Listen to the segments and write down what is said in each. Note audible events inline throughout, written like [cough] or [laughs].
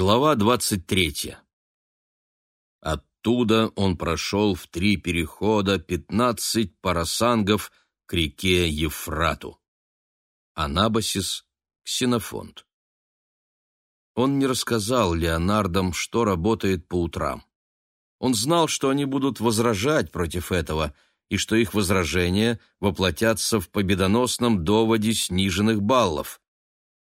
Глава двадцать третья. Оттуда он прошел в три перехода пятнадцать парасангов к реке Ефрату. Анабасис, Ксенофонт. Он не рассказал Леонардам, что работает по утрам. Он знал, что они будут возражать против этого, и что их возражения воплотятся в победоносном доводе сниженных баллов.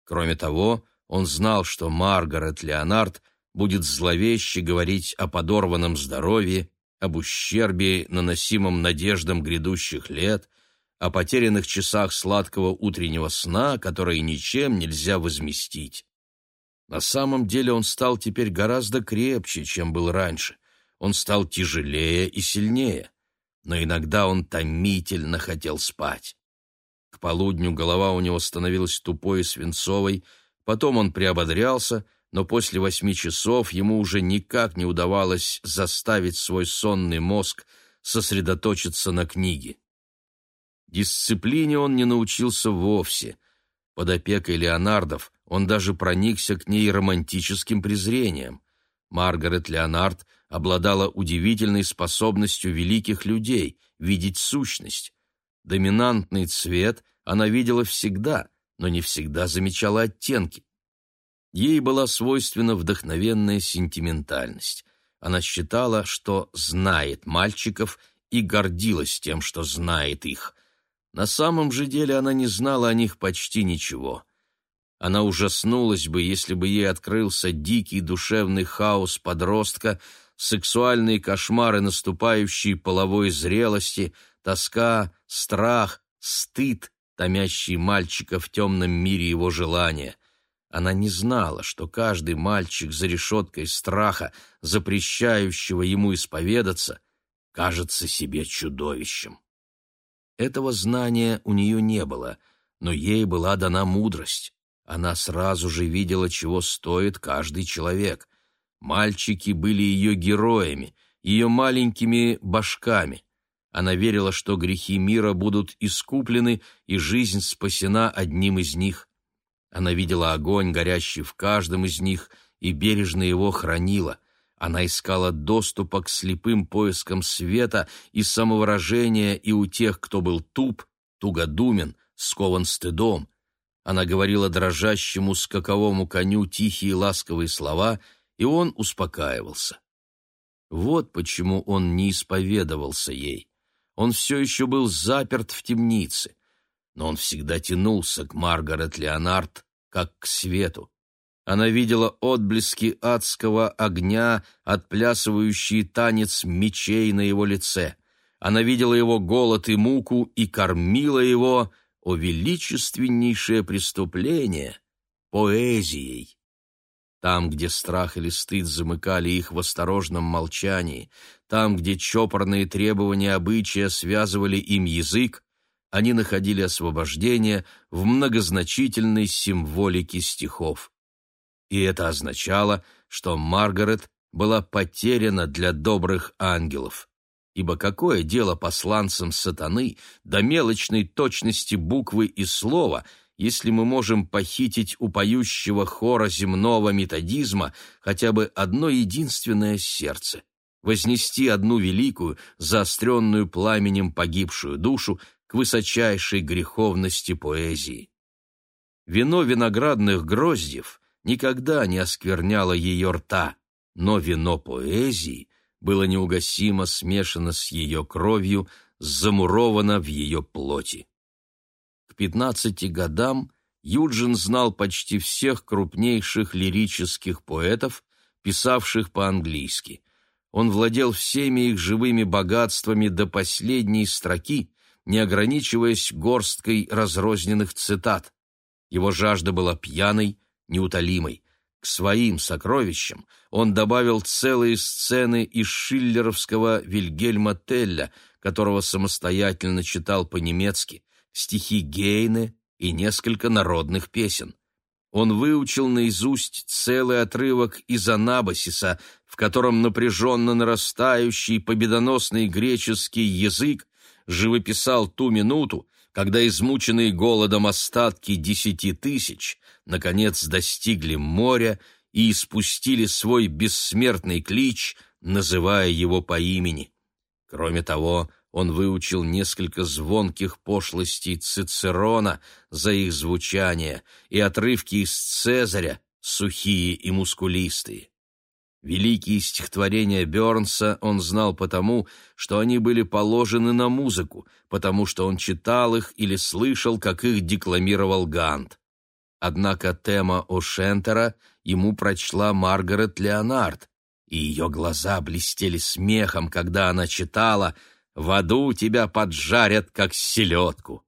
Кроме того, он знал, что Маргарет Леонард будет зловеще говорить о подорванном здоровье, об ущербе, наносимом надеждам грядущих лет, о потерянных часах сладкого утреннего сна, которые ничем нельзя возместить. На самом деле он стал теперь гораздо крепче, чем был раньше. Он стал тяжелее и сильнее, но иногда он томительно хотел спать. К полудню голова у него становилась тупой и свинцовой, Потом он приободрялся, но после восьми часов ему уже никак не удавалось заставить свой сонный мозг сосредоточиться на книге. Дисциплине он не научился вовсе. Под опекой Леонардов он даже проникся к ней романтическим презрением. Маргарет Леонард обладала удивительной способностью великих людей видеть сущность. Доминантный цвет она видела всегда, но не всегда замечала оттенки. Ей была свойственна вдохновенная сентиментальность. Она считала, что знает мальчиков и гордилась тем, что знает их. На самом же деле она не знала о них почти ничего. Она ужаснулась бы, если бы ей открылся дикий душевный хаос подростка, сексуальные кошмары наступающей половой зрелости, тоска, страх, стыд, томящий мальчика в темном мире его желания. Она не знала, что каждый мальчик за решеткой страха, запрещающего ему исповедаться, кажется себе чудовищем. Этого знания у нее не было, но ей была дана мудрость. Она сразу же видела, чего стоит каждый человек. Мальчики были ее героями, ее маленькими башками. Она верила, что грехи мира будут искуплены и жизнь спасена одним из них. Она видела огонь, горящий в каждом из них, и бережно его хранила. Она искала доступа к слепым поискам света и самовыражения и у тех, кто был туп, тугодумен, скован стыдом. Она говорила дрожащему скаковому коню тихие ласковые слова, и он успокаивался. Вот почему он не исповедовался ей. Он все еще был заперт в темнице, но он всегда тянулся к Маргарет Леонард, как к свету. Она видела отблески адского огня, отплясывающий танец мечей на его лице. Она видела его голод и муку и кормила его, о величественнейшее преступление, поэзией. Там, где страх или стыд замыкали их в осторожном молчании, там, где чопорные требования обычая связывали им язык, они находили освобождение в многозначительной символике стихов. И это означало, что Маргарет была потеряна для добрых ангелов. Ибо какое дело посланцам сатаны до мелочной точности буквы и слова — если мы можем похитить у поющего хора земного методизма хотя бы одно единственное сердце, вознести одну великую, заостренную пламенем погибшую душу к высочайшей греховности поэзии. Вино виноградных гроздьев никогда не оскверняло ее рта, но вино поэзии было неугасимо смешано с ее кровью, замуровано в ее плоти. К пятнадцати годам Юджин знал почти всех крупнейших лирических поэтов, писавших по-английски. Он владел всеми их живыми богатствами до последней строки, не ограничиваясь горсткой разрозненных цитат. Его жажда была пьяной, неутолимой. К своим сокровищам он добавил целые сцены из шиллеровского Вильгельма Телля, которого самостоятельно читал по-немецки, стихи Гейне и несколько народных песен. Он выучил наизусть целый отрывок из Анабасиса, в котором напряженно нарастающий победоносный греческий язык живописал ту минуту, когда измученные голодом остатки десяти тысяч наконец достигли моря и испустили свой бессмертный клич, называя его по имени. Кроме того, он выучил несколько звонких пошлостей Цицерона за их звучание и отрывки из Цезаря, сухие и мускулистые. Великие стихотворения Бёрнса он знал потому, что они были положены на музыку, потому что он читал их или слышал, как их декламировал Гант. Однако тема О'Шентера ему прочла Маргарет Леонард, и ее глаза блестели смехом, когда она читала — в аду тебя поджарят, как селедку.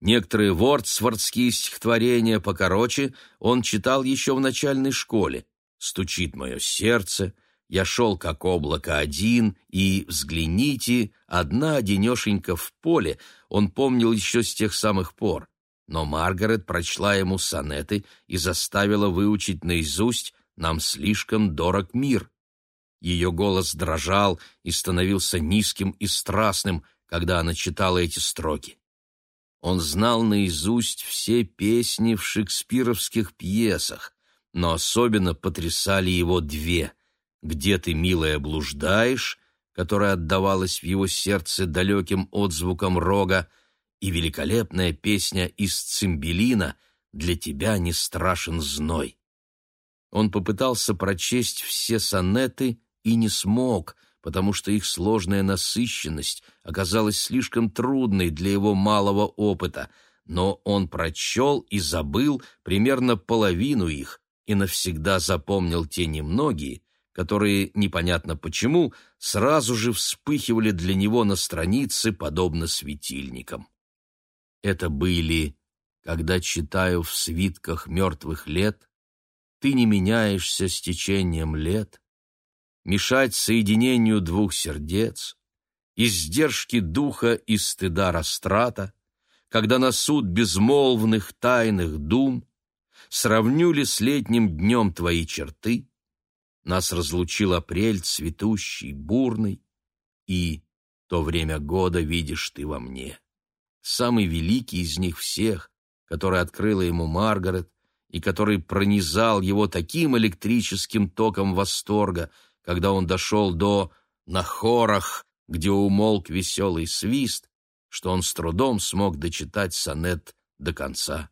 Некоторые вордсвордские стихотворения покороче он читал еще в начальной школе. «Стучит мое сердце», «Я шел, как облако, один», и «Взгляните», «Одна одинешенька в поле» он помнил еще с тех самых пор. Но Маргарет прочла ему сонеты и заставила выучить наизусть «Нам слишком дорог мир». Ее голос дрожал и становился низким и страстным, когда она читала эти строки. Он знал наизусть все песни в шекспировских пьесах, но особенно потрясали его две «Где ты, милая, блуждаешь», которая отдавалась в его сердце далеким отзвуком рога, и великолепная песня из «Цимбелина» «Для тебя не страшен зной». Он попытался прочесть все сонеты и не смог, потому что их сложная насыщенность оказалась слишком трудной для его малого опыта, но он прочел и забыл примерно половину их и навсегда запомнил те немногие, которые, непонятно почему, сразу же вспыхивали для него на странице, подобно светильникам. Это были «Когда читаю в свитках мертвых лет», «Ты не меняешься с течением лет», мешать соединению двух сердец, издержки духа и стыда растрата, когда на суд безмолвных тайных дум сравню ли с летним днем твои черты, нас разлучил апрель цветущий, бурный, и то время года видишь ты во мне. Самый великий из них всех, который открыла ему Маргарет, и который пронизал его таким электрическим током восторга, когда он дошел до «на хорах», где умолк веселый свист, что он с трудом смог дочитать сонет до конца.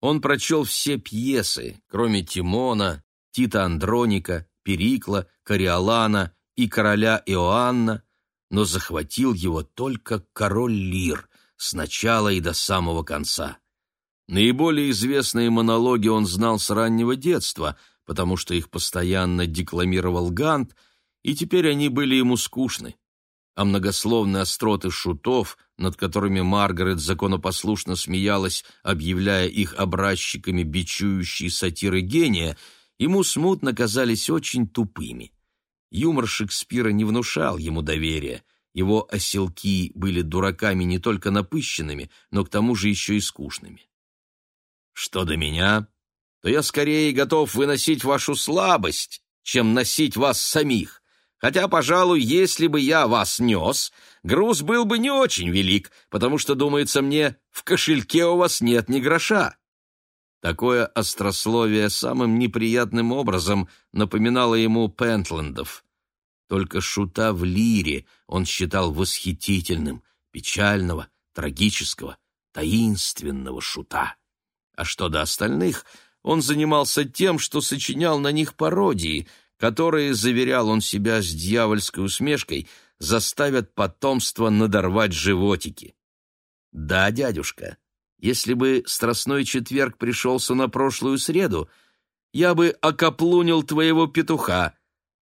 Он прочел все пьесы, кроме Тимона, Тита Андроника, Перикла, Кориолана и короля Иоанна, но захватил его только король Лир с начала и до самого конца. Наиболее известные монологи он знал с раннего детства — потому что их постоянно декламировал Гант, и теперь они были ему скучны. А многословные остроты шутов, над которыми Маргарет законопослушно смеялась, объявляя их образчиками бичующей сатиры гения, ему смутно казались очень тупыми. Юмор Шекспира не внушал ему доверия, его оселки были дураками не только напыщенными, но к тому же еще и скучными. Что до меня, то я скорее готов выносить вашу слабость, чем носить вас самих. Хотя, пожалуй, если бы я вас нес, груз был бы не очень велик, потому что, думается мне, в кошельке у вас нет ни гроша». Такое острословие самым неприятным образом напоминало ему Пентлендов. Только шута в лире он считал восхитительным, печального, трагического, таинственного шута. А что до остальных — он занимался тем, что сочинял на них пародии, которые, заверял он себя с дьявольской усмешкой, заставят потомство надорвать животики. «Да, дядюшка, если бы Страстной четверг пришелся на прошлую среду, я бы окоплунил твоего петуха»,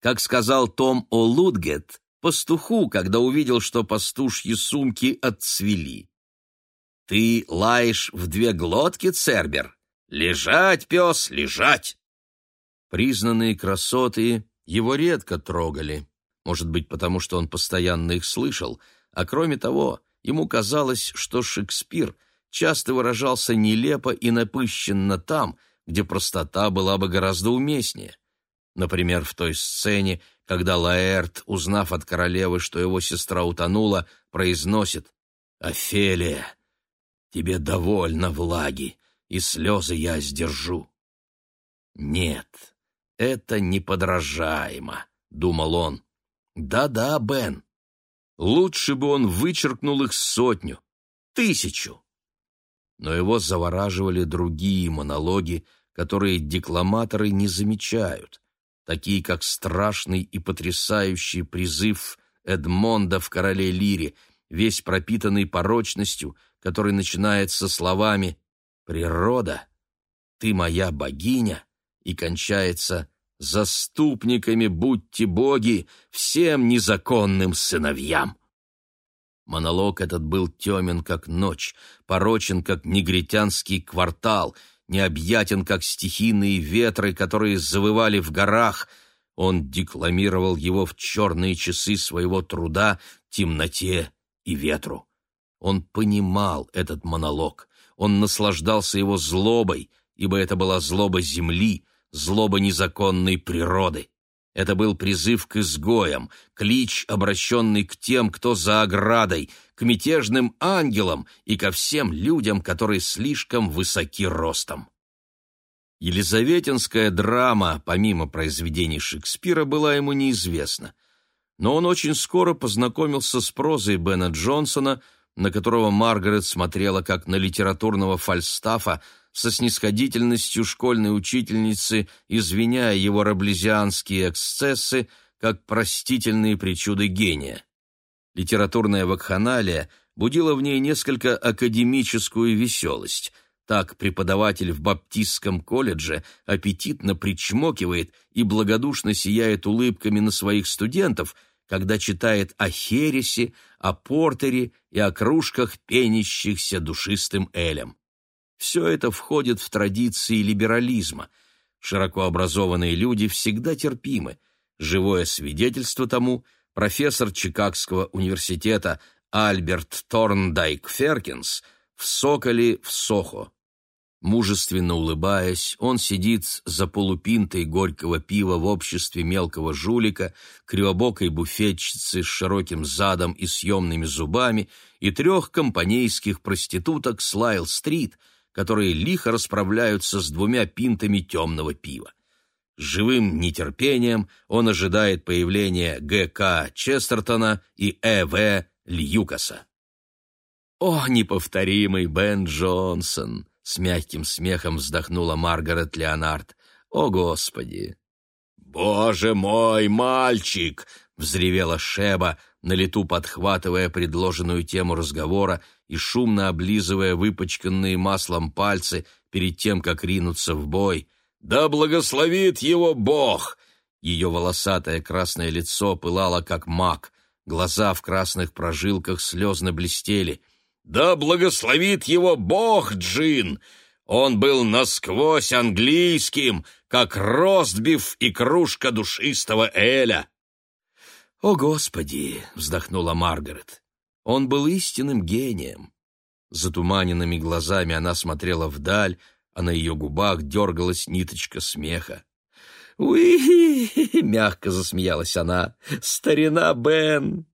как сказал Том О'Лудгет, пастуху, когда увидел, что пастушьи сумки отцвели. «Ты лаешь в две глотки, Цербер?» «Лежать, пес, лежать!» Признанные красоты его редко трогали, может быть, потому что он постоянно их слышал, а кроме того, ему казалось, что Шекспир часто выражался нелепо и напыщенно там, где простота была бы гораздо уместнее. Например, в той сцене, когда Лаэрт, узнав от королевы, что его сестра утонула, произносит «Офелия, тебе довольно влаги, и слезы я сдержу. Нет, Это неподражаемо, думал он. Да-да, Бен. Лучше бы он вычеркнул их сотню, тысячу. Но его завораживали другие монологи, которые декламаторы не замечают, такие как страшный и потрясающий призыв Эдмонда в «Короле Лире», весь пропитанный порочностью, который начинается словами «Природа, ты моя богиня» и кончается «Заступниками будьте боги всем незаконным сыновьям». Монолог этот был темен, как ночь, порочен, как негритянский квартал, необъятен, как стихийные ветры, которые завывали в горах. Он декламировал его в черные часы своего труда, темноте и ветру. Он понимал этот монолог, он наслаждался его злобой, ибо это была злоба земли, злоба незаконной природы. Это был призыв к изгоям, клич, обращенный к тем, кто за оградой, к мятежным ангелам и ко всем людям, которые слишком высоки ростом. Елизаветинская драма, помимо произведений Шекспира, была ему неизвестна. Но он очень скоро познакомился с прозой Бена Джонсона, на которого Маргарет смотрела как на литературного фальстафа, со снисходительностью школьной учительницы, извиняя его раблезианские эксцессы как простительные причуды гения. Литературная вакханалия будила в ней несколько академическую веселость. Так преподаватель в Баптистском колледже аппетитно причмокивает и благодушно сияет улыбками на своих студентов, когда читает о хересе, о портере и о кружках, пенящихся душистым элем. Все это входит в традиции либерализма. Широко образованные люди всегда терпимы. Живое свидетельство тому – профессор Чикагского университета Альберт Торндайк Феркинс в «Соколе» в Сохо. Мужественно улыбаясь, он сидит за полупинтой горького пива в обществе мелкого жулика, кривобокой буфетчицы с широким задом и съемными зубами и трех компанейских проституток с Лайл-стрит – которые лихо расправляются с двумя пинтами темного пива. С живым нетерпением он ожидает появления Г.К. Честертона и Э.В. Льюкаса. «О, неповторимый Бен Джонсон!» — с мягким смехом вздохнула Маргарет Леонард. «О, Господи!» «Боже мой, мальчик!» — взревела Шеба, на лету подхватывая предложенную тему разговора и шумно облизывая выпачканные маслом пальцы перед тем, как ринуться в бой. «Да благословит его Бог!» Ее волосатое красное лицо пылало, как мак, глаза в красных прожилках слезно блестели. «Да благословит его Бог, Джин! Он был насквозь английским, как ростбиф и кружка душистого Эля!» «О, Господи!» — вздохнула Маргарет. «Он был истинным гением». Затуманенными глазами она смотрела вдаль, а на ее губах дергалась ниточка смеха. уи мягко засмеялась она. «Старина Бен!»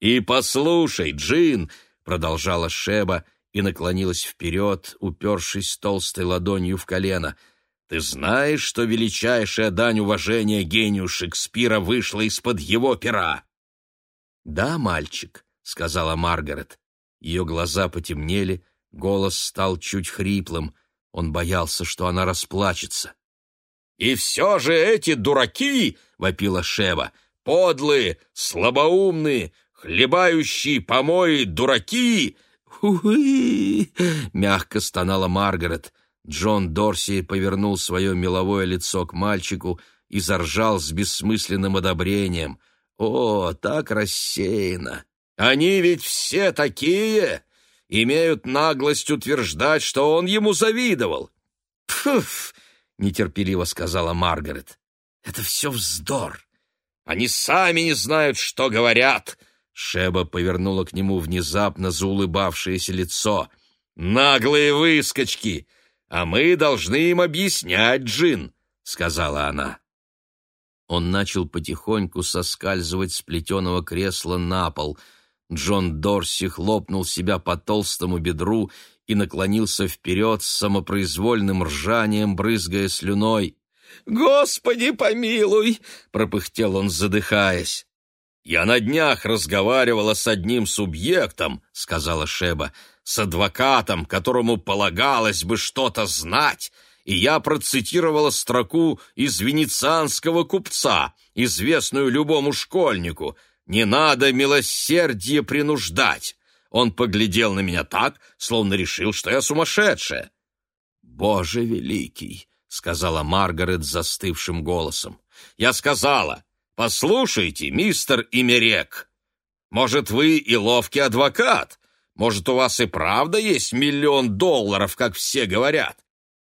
«И послушай, Джин!» — продолжала Шеба и наклонилась вперед, упершись толстой ладонью в колено — ты знаешь, что величайшая дань уважения гению Шекспира вышла из-под его пера?» «Да, мальчик», — сказала Маргарет. Ее глаза потемнели, голос стал чуть хриплым. Он боялся, что она расплачется. «И все же эти дураки!» — вопила Шева. «Подлые, слабоумные, хлебающие помои дураки!» Мягко стонала Маргарет. Джон Дорси повернул свое меловое лицо к мальчику и заржал с бессмысленным одобрением. «О, так рассеяно! Они ведь все такие! Имеют наглость утверждать, что он ему завидовал!» «Пф!» — нетерпеливо сказала Маргарет. «Это все вздор! Они сами не знают, что говорят!» Шеба повернула к нему внезапно заулыбавшееся лицо. «Наглые выскочки! а мы должны им объяснять, Джин», — сказала она. Он начал потихоньку соскальзывать с плетеного кресла на пол. Джон Дорси хлопнул себя по толстому бедру и наклонился вперед с самопроизвольным ржанием, брызгая слюной. Господи, помилуй!» — пропыхтел он, задыхаясь. «Я на днях разговаривала с одним субъектом», — сказала Шеба, «с адвокатом, которому полагалось бы что-то знать, и я процитировала строку из венецианского купца, известную любому школьнику «Не надо милосердие принуждать». Он поглядел на меня так, словно решил, что я сумасшедшая. «Боже великий!» — сказала Маргарет застывшим голосом. «Я сказала, послушайте, мистер Имерек, может, вы и ловкий адвокат, может, у вас и правда есть миллион долларов, как все говорят,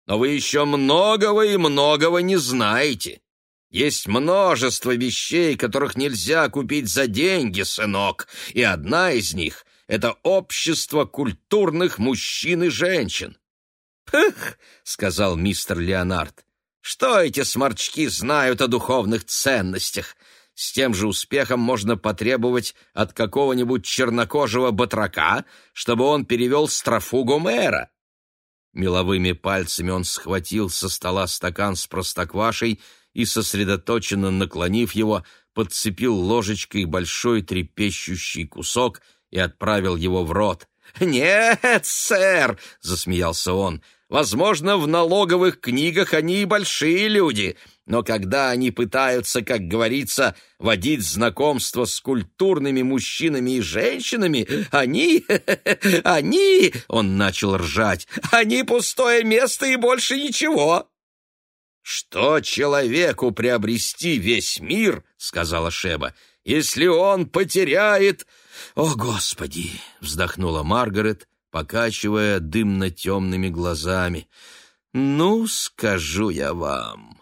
но вы еще многого и многого не знаете. Есть множество вещей, которых нельзя купить за деньги, сынок, и одна из них — это общество культурных мужчин и женщин. «Пых!» — сказал мистер Леонард. «Что эти сморчки знают о духовных ценностях? С тем же успехом можно потребовать от какого-нибудь чернокожего батрака, чтобы он перевел строфу Гомера». Меловыми пальцами он схватил со стола стакан с простоквашей и, сосредоточенно наклонив его, подцепил ложечкой большой трепещущий кусок и отправил его в рот. «Нет, сэр!» — засмеялся он. «Возможно, в налоговых книгах они и большие люди, но когда они пытаются, как говорится, водить знакомство с культурными мужчинами и женщинами, они... [laughs] они...» — он начал ржать. «Они пустое место и больше ничего!» «Что человеку приобрести весь мир, — сказала Шеба, — если он потеряет...» «О, Господи!» — вздохнула Маргарет, покачивая дымно-темными глазами. «Ну, скажу я вам».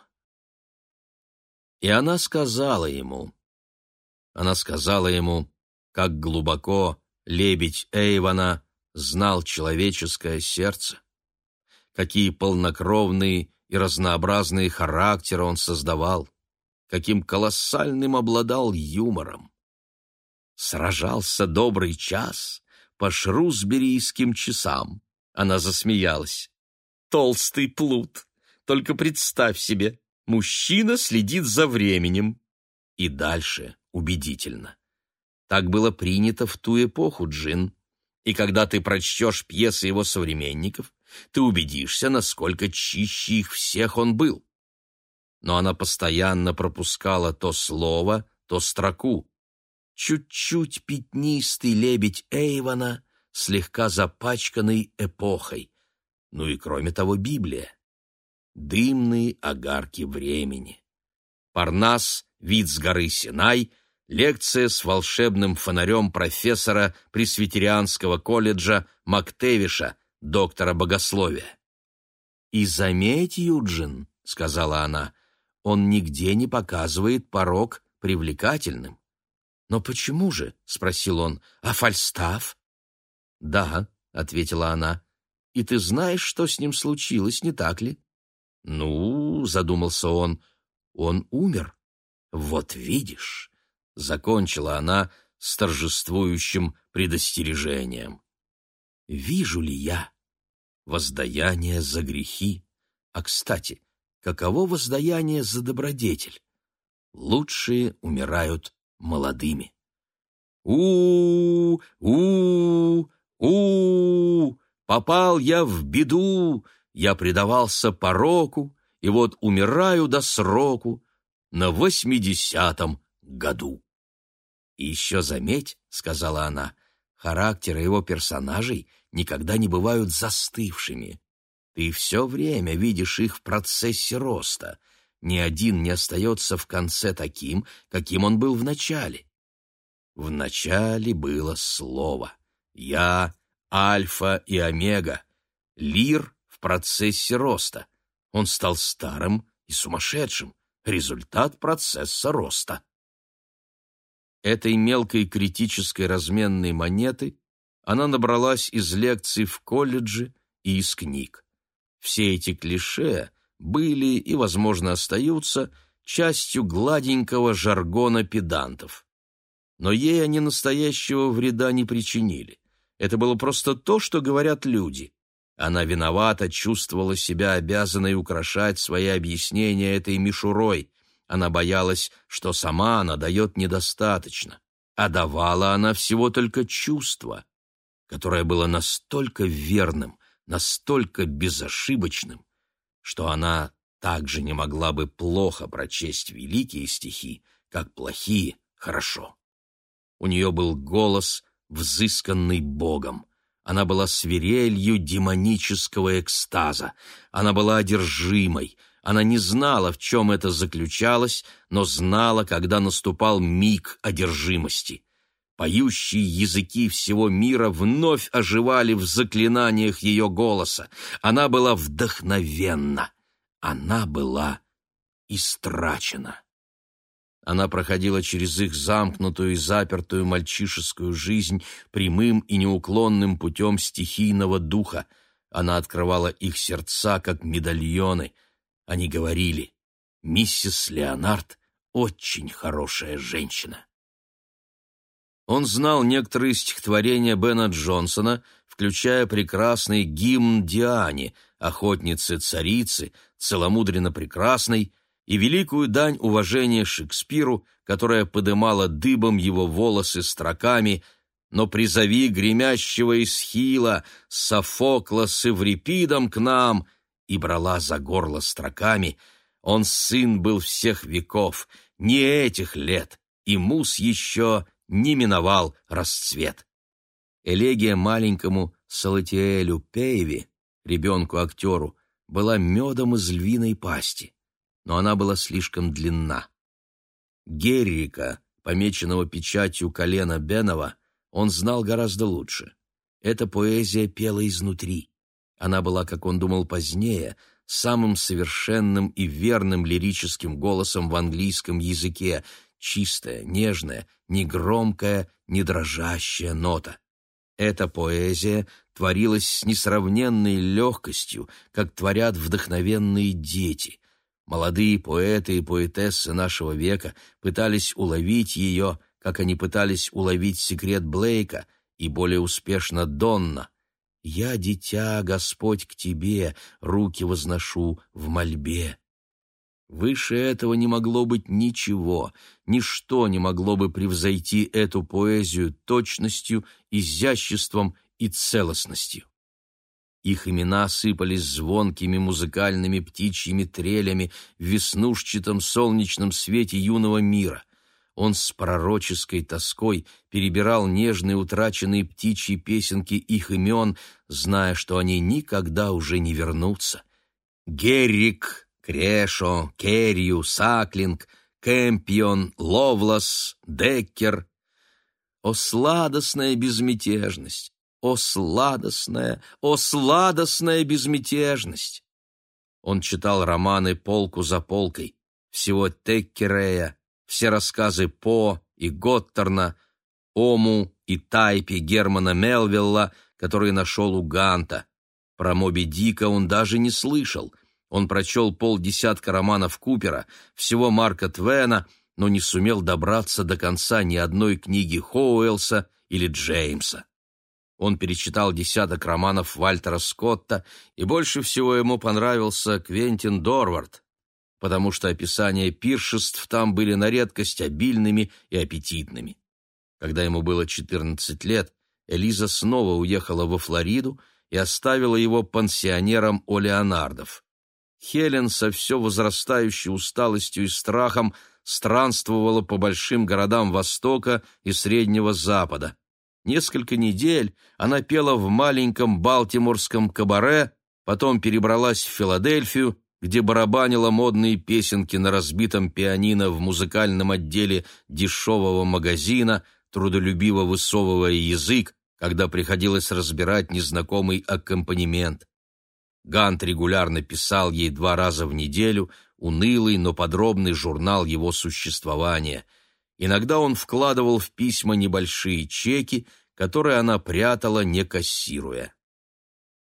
И она сказала ему. Она сказала ему, как глубоко лебедь Эйвана знал человеческое сердце, какие полнокровные и разнообразные характеры он создавал, каким колоссальным обладал юмором. Сражался добрый час по шрусберийским часам. Она засмеялась. Толстый плут. Только представь себе, мужчина следит за временем. И дальше убедительно. Так было принято в ту эпоху, Джин. И когда ты прочтешь пьесы его современников, ты убедишься, насколько чище их всех он был. Но она постоянно пропускала то слово, то строку. Чуть-чуть пятнистый лебедь Эйвона, слегка запачканный эпохой. Ну и кроме того Библия. Дымные огарки времени. Парнас, вид с горы Синай, лекция с волшебным фонарем профессора Пресвитерианского колледжа Мактевиша, доктора богословия. «И заметь, Юджин», — сказала она, — «он нигде не показывает порог привлекательным». «Но почему же?» — спросил он. «А Фальстаф?» «Да», — ответила она. «И ты знаешь, что с ним случилось, не так ли?» «Ну», — задумался он, — «он умер». «Вот видишь», — закончила она с торжествующим предостережением. Вижу ли я воздаяние за грехи? А, кстати, каково воздаяние за добродетель? Лучшие умирают молодыми. у у у Попал я в беду, я предавался пороку, и вот умираю до сроку на восьмидесятом году. «И еще заметь», — сказала она, — «характеры его персонажей — никогда не бывают застывшими. Ты все время видишь их в процессе роста. Ни один не остается в конце таким, каким он был в начале. В начале было слово. Я — альфа и омега. Лир в процессе роста. Он стал старым и сумасшедшим. Результат процесса роста. Этой мелкой критической разменной монеты она набралась из лекций в колледже и из книг. Все эти клише были и, возможно, остаются частью гладенького жаргона педантов. Но ей они настоящего вреда не причинили. Это было просто то, что говорят люди. Она виновата, чувствовала себя обязанной украшать свои объяснения этой мишурой. Она боялась, что сама она дает недостаточно, а давала она всего только чувство, которое было настолько верным, настолько безошибочным, что она также не могла бы плохо прочесть великие стихи, как плохие хорошо. У нее был голос, взысканный Богом. Она была свирелью демонического экстаза. Она была одержимой. Она не знала, в чем это заключалось, но знала, когда наступал миг одержимости. Поющие языки всего мира вновь оживали в заклинаниях ее голоса. Она была вдохновенна. Она была истрачена. Она проходила через их замкнутую и запертую мальчишескую жизнь прямым и неуклонным путем стихийного духа. Она открывала их сердца, как медальоны. Они говорили, «Миссис Леонард очень хорошая женщина». Он знал некоторые стихотворения Бена Джонсона, включая прекрасный гимн Диане, охотницы-царицы, целомудренно прекрасной, и великую дань уважения Шекспиру, которая подымала дыбом его волосы строками «Но призови гремящего Исхила, Софокла с Эврипидом к нам» и брала за горло строками. «Он сын был всех веков, не этих лет, и мус еще не миновал расцвет». Элегия маленькому Салатиэлю Пейви, ребенку-актеру, была медом из львиной пасти но она была слишком длинна. Геррика, помеченного печатью колена Бенова, он знал гораздо лучше. Эта поэзия пела изнутри. Она была, как он думал позднее, самым совершенным и верным лирическим голосом в английском языке, чистая, нежная, негромкая, не дрожащая нота. Эта поэзия творилась с несравненной легкостью, как творят вдохновенные дети. Молодые поэты и поэтессы нашего века пытались уловить ее, как они пытались уловить секрет Блейка, и более успешно Донна. «Я, дитя, Господь, к тебе, руки возношу в мольбе». Выше этого не могло быть ничего, ничто не могло бы превзойти эту поэзию точностью, изяществом и целостностью. Их имена сыпались звонкими музыкальными птичьими трелями в веснушчатом солнечном свете юного мира. Он с пророческой тоской перебирал нежные утраченные птичьи песенки их имен, зная, что они никогда уже не вернутся. Геррик, Крешо, Керью, Саклинг, Кэмпион, Ловлас, Деккер. О, сладостная безмятежность! О, сладостная, о, сладостная безмятежность! Он читал романы полку за полкой, всего Теккерея, все рассказы По и Готтерна, Ому и Тайпи Германа Мелвилла, который нашел у Ганта. Про Моби Дика он даже не слышал. Он прочел полдесятка романов Купера, всего Марка Твена, но не сумел добраться до конца ни одной книги Хоуэлса или Джеймса. Он перечитал десяток романов Вальтера Скотта, и больше всего ему понравился Квентин Дорвард, потому что описания пиршеств там были на редкость обильными и аппетитными. Когда ему было 14 лет, Элиза снова уехала во Флориду и оставила его пансионером у Леонардов. Хелен со все возрастающей усталостью и страхом странствовала по большим городам Востока и Среднего Запада. Несколько недель она пела в маленьком балтиморском кабаре, потом перебралась в Филадельфию, где барабанила модные песенки на разбитом пианино в музыкальном отделе дешевого магазина, трудолюбиво высовывая язык, когда приходилось разбирать незнакомый аккомпанемент. Гант регулярно писал ей два раза в неделю унылый, но подробный журнал его существования — Иногда он вкладывал в письма небольшие чеки, которые она прятала, не кассируя.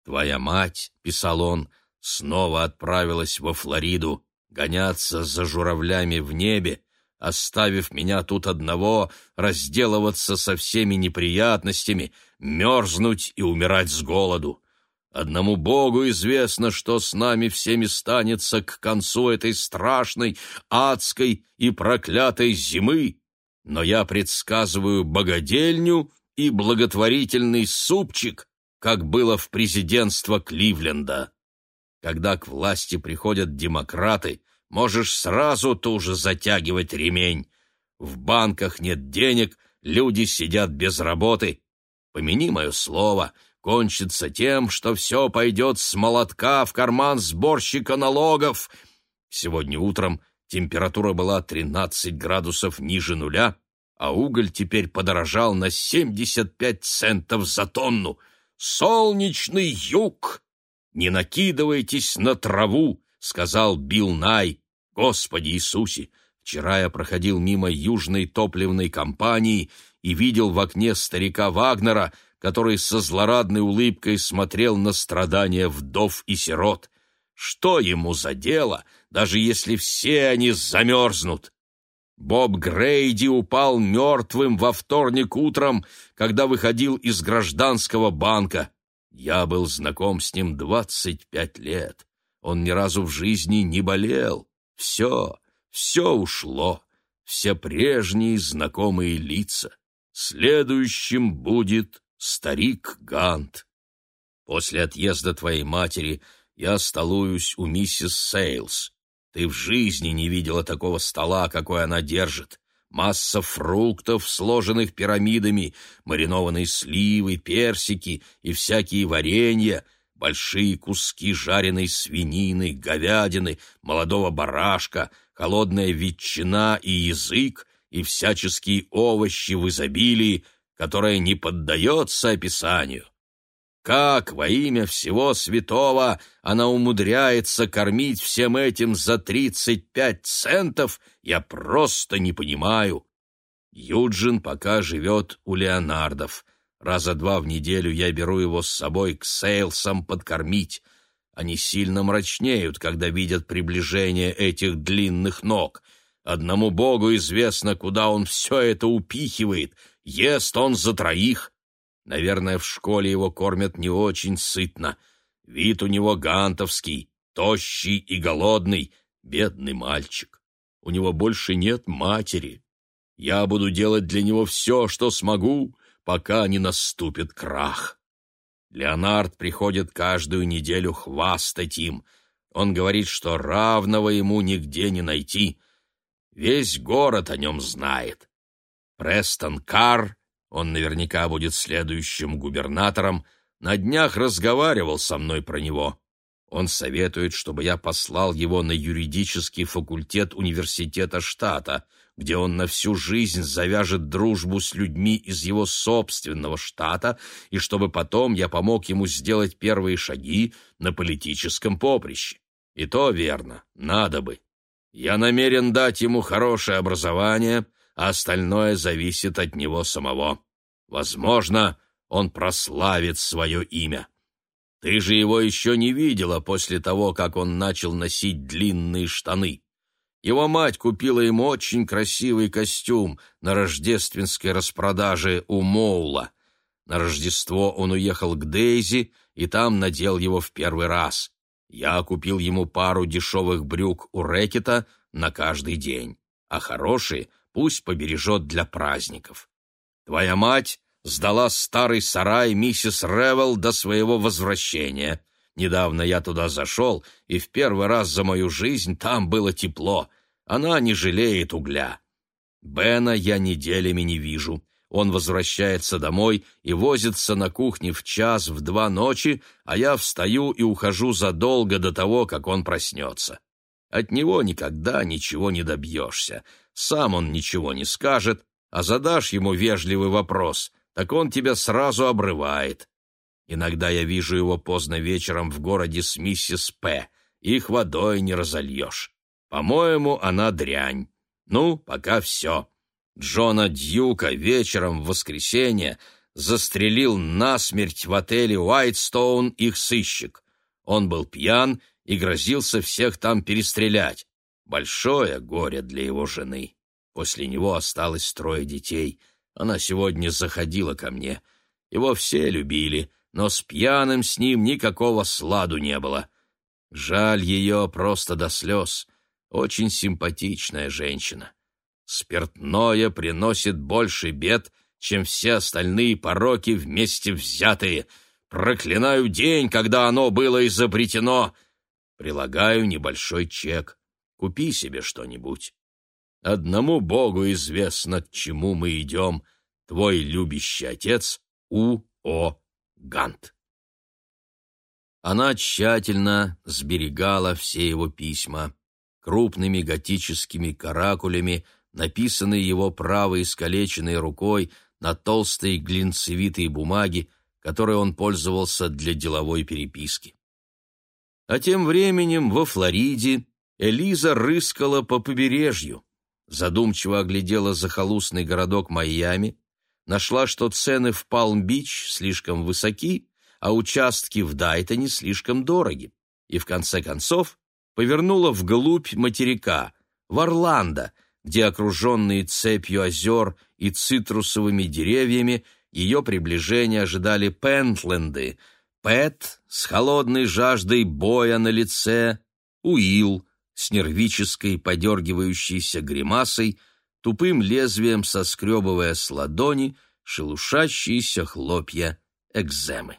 «Твоя мать», — писал он, — «снова отправилась во Флориду гоняться за журавлями в небе, оставив меня тут одного разделываться со всеми неприятностями, мерзнуть и умирать с голоду. Одному Богу известно, что с нами всеми станется к концу этой страшной, адской и проклятой зимы, но я предсказываю богадельню и благотворительный супчик, как было в президентство Кливленда. Когда к власти приходят демократы, можешь сразу туже затягивать ремень. В банках нет денег, люди сидят без работы. Помяни мое слово, кончится тем, что все пойдет с молотка в карман сборщика налогов. Сегодня утром температура была 13 градусов ниже нуля, а уголь теперь подорожал на 75 центов за тонну. Солнечный юг! Не накидывайтесь на траву, сказал Билл Най. Господи Иисусе! Вчера я проходил мимо южной топливной компании и видел в окне старика Вагнера, который со злорадной улыбкой смотрел на страдания вдов и сирот. Что ему за дело, даже если все они замерзнут? Боб Грейди упал мертвым во вторник утром, когда выходил из гражданского банка. Я был знаком с ним двадцать пять лет. Он ни разу в жизни не болел. Все, все ушло, все прежние знакомые лица. Следующим будет старик Гант. После отъезда твоей матери я столуюсь у миссис Сейлс. Ты в жизни не видела такого стола, какой она держит. Масса фруктов, сложенных пирамидами, маринованные сливы, персики и всякие варенья, большие куски жареной свинины, говядины, молодого барашка, холодная ветчина и язык, и всяческие овощи в изобилии, которое не поддается описанию. Как во имя всего святого она умудряется кормить всем этим за тридцать пять центов, я просто не понимаю. Юджин пока живет у Леонардов. Раза два в неделю я беру его с собой к сейлсам подкормить. Они сильно мрачнеют, когда видят приближение этих длинных ног. Одному богу известно, куда он все это упихивает — Ест он за троих. Наверное, в школе его кормят не очень сытно. Вид у него гантовский, тощий и голодный, бедный мальчик. У него больше нет матери. Я буду делать для него все, что смогу, пока не наступит крах. Леонард приходит каждую неделю хвастать им. Он говорит, что равного ему нигде не найти. Весь город о нем знает. Престон Карр, он наверняка будет следующим губернатором, на днях разговаривал со мной про него. Он советует, чтобы я послал его на юридический факультет университета штата, где он на всю жизнь завяжет дружбу с людьми из его собственного штата, и чтобы потом я помог ему сделать первые шаги на политическом поприще. И то верно, надо бы. Я намерен дать ему хорошее образование, а остальное зависит от него самого. Возможно, он прославит свое имя. Ты же его еще не видела после того, как он начал носить длинные штаны. Его мать купила ему очень красивый костюм на рождественской распродаже у Моула. На Рождество он уехал к Дейзи и там надел его в первый раз. Я купил ему пару дешевых брюк у Рэкета на каждый день, а хорошие пусть побережет для праздников. Твоя мать сдала старый сарай миссис Ревел до своего возвращения. Недавно я туда зашел, и в первый раз за мою жизнь там было тепло. Она не жалеет угля. Бена я неделями не вижу. Он возвращается домой и возится на кухне в час, в два ночи, а я встаю и ухожу задолго до того, как он проснется. От него никогда ничего не добьешься. Сам он ничего не скажет, а задашь ему вежливый вопрос, так он тебя сразу обрывает. Иногда я вижу его поздно вечером в городе с миссис П. Их водой не разольешь. По-моему, она дрянь. Ну, пока все. Джона Дьюка вечером в воскресенье застрелил насмерть в отеле Уайтстоун их сыщик. Он был пьян и грозился всех там перестрелять. Большое горе для его жены. После него осталось трое детей. Она сегодня заходила ко мне. Его все любили, но с пьяным с ним никакого сладу не было. Жаль ее просто до слез. Очень симпатичная женщина. Спиртное приносит больше бед, чем все остальные пороки вместе взятые. Проклинаю день, когда оно было изобретено. Прилагаю небольшой чек. Купи себе что-нибудь. Одному Богу известно, к чему мы идем. Твой любящий отец У. О. Гант. Она тщательно сберегала все его письма. Крупными готическими каракулями, написанные его правой искалеченной рукой на толстой глинцевитой бумаге, которой он пользовался для деловой переписки. А тем временем во Флориде Элиза рыскала по побережью, задумчиво оглядела захолустный городок Майами, нашла, что цены в Палм-Бич слишком высоки, а участки в Дайтоне слишком дороги, и в конце концов повернула вглубь материка, в Орландо, где, окруженные цепью озер и цитрусовыми деревьями, ее приближение ожидали Пентленды, Пэт с холодной жаждой боя на лице, Уилл с нервической подергивающейся гримасой, тупым лезвием соскребывая с ладони шелушащиеся хлопья экземы.